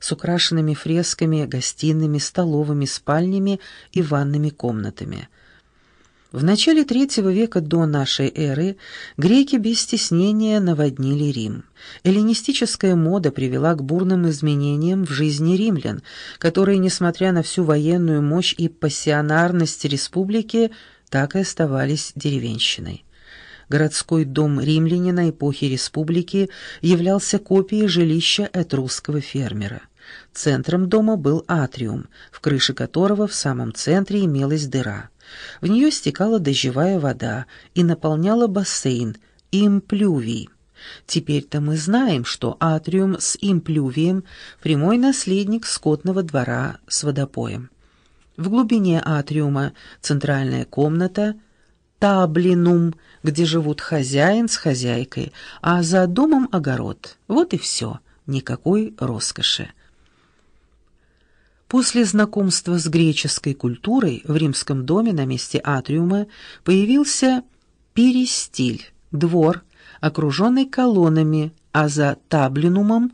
с украшенными фресками, гостиными, столовыми, спальнями и ванными комнатами. В начале третьего века до нашей эры греки без стеснения наводнили Рим. Эллинистическая мода привела к бурным изменениям в жизни римлян, которые, несмотря на всю военную мощь и пассионарность республики, так и оставались деревенщиной. Городской дом римлянина эпохи республики являлся копией жилища этрусского фермера. Центром дома был атриум, в крыше которого в самом центре имелась дыра. В нее стекала дождевая вода и наполняла бассейн имплювий. Теперь-то мы знаем, что атриум с имплювием – прямой наследник скотного двора с водопоем. В глубине атриума центральная комната – таблинум, где живут хозяин с хозяйкой, а за домом огород. Вот и все, никакой роскоши. После знакомства с греческой культурой в римском доме на месте атриума появился перистиль, двор, окруженный колоннами, а за таблинумом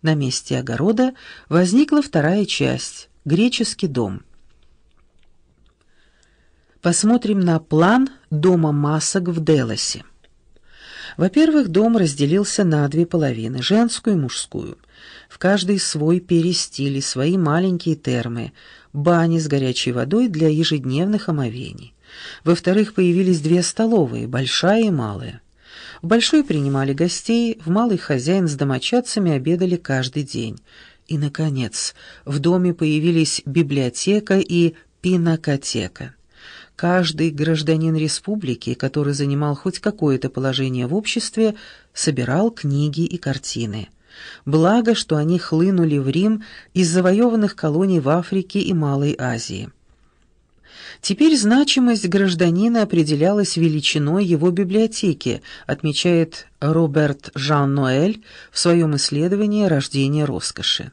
на месте огорода возникла вторая часть – греческий дом. Посмотрим на план дома масок в Делосе. Во-первых, дом разделился на две половины – женскую и мужскую – в каждой свой перестиль и свои маленькие термы, бани с горячей водой для ежедневных омовений. Во-вторых, появились две столовые, большая и малая. В большой принимали гостей, в малой хозяин с домочадцами обедали каждый день. И, наконец, в доме появились библиотека и пинакотека. Каждый гражданин республики, который занимал хоть какое-то положение в обществе, собирал книги и картины – Благо, что они хлынули в Рим из завоеванных колоний в Африке и Малой Азии. Теперь значимость гражданина определялась величиной его библиотеки, отмечает Роберт Жан-Ноэль в своем исследовании «Рождение роскоши».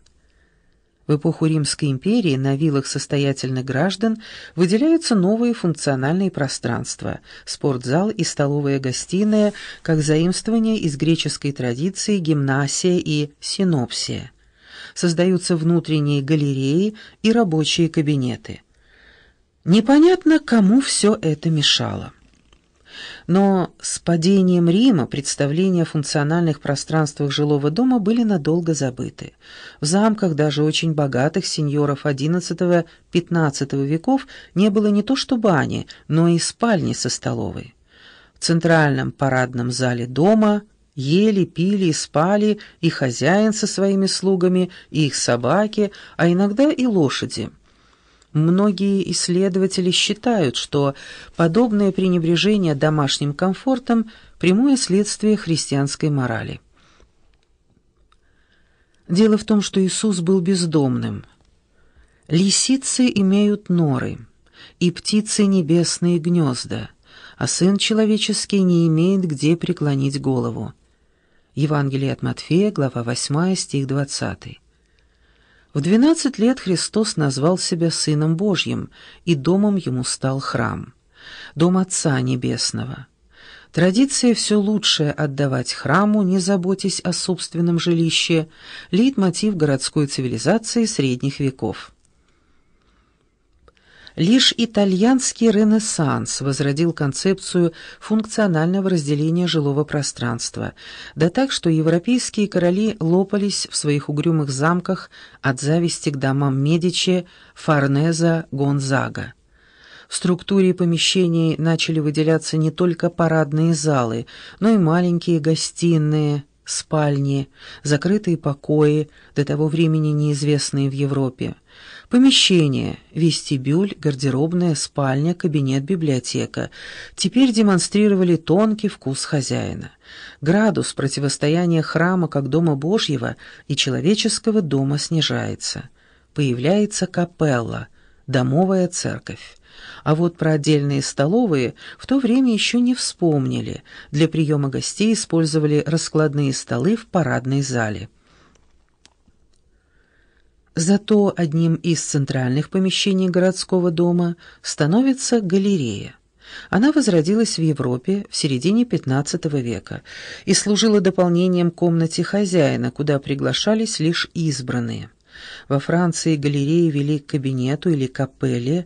В эпоху Римской империи на виллах состоятельных граждан выделяются новые функциональные пространства – спортзал и столовая гостиная, как заимствование из греческой традиции гимнасия и синопсия. Создаются внутренние галереи и рабочие кабинеты. Непонятно, кому все это мешало. Но с падением Рима представления о функциональных пространствах жилого дома были надолго забыты. В замках даже очень богатых сеньоров XI-XV веков не было не то что бани, но и спальни со столовой. В центральном парадном зале дома ели, пили и спали и хозяин со своими слугами, и их собаки, а иногда и лошади – Многие исследователи считают, что подобное пренебрежение домашним комфортом – прямое следствие христианской морали. Дело в том, что Иисус был бездомным. Лисицы имеют норы, и птицы небесные гнезда, а Сын Человеческий не имеет где преклонить голову. Евангелие от Матфея, глава 8, стих 20. В двенадцать лет Христос назвал себя Сыном Божьим, и домом ему стал храм, дом Отца Небесного. Традиция все лучшее отдавать храму, не заботясь о собственном жилище, лейтмотив городской цивилизации средних веков. Лишь итальянский ренессанс возродил концепцию функционального разделения жилого пространства, да так, что европейские короли лопались в своих угрюмых замках от зависти к домам Медичи, Форнеза, Гонзага. В структуре помещений начали выделяться не только парадные залы, но и маленькие гостиные, спальни, закрытые покои, до того времени неизвестные в Европе, помещения, вестибюль, гардеробная, спальня, кабинет, библиотека теперь демонстрировали тонкий вкус хозяина. Градус противостояния храма как дома Божьего и человеческого дома снижается. Появляется капелла, домовая церковь. А вот про отдельные столовые в то время еще не вспомнили. Для приема гостей использовали раскладные столы в парадной зале. Зато одним из центральных помещений городского дома становится галерея. Она возродилась в Европе в середине XV века и служила дополнением комнате хозяина, куда приглашались лишь избранные. Во Франции галереи вели к кабинету или капелле,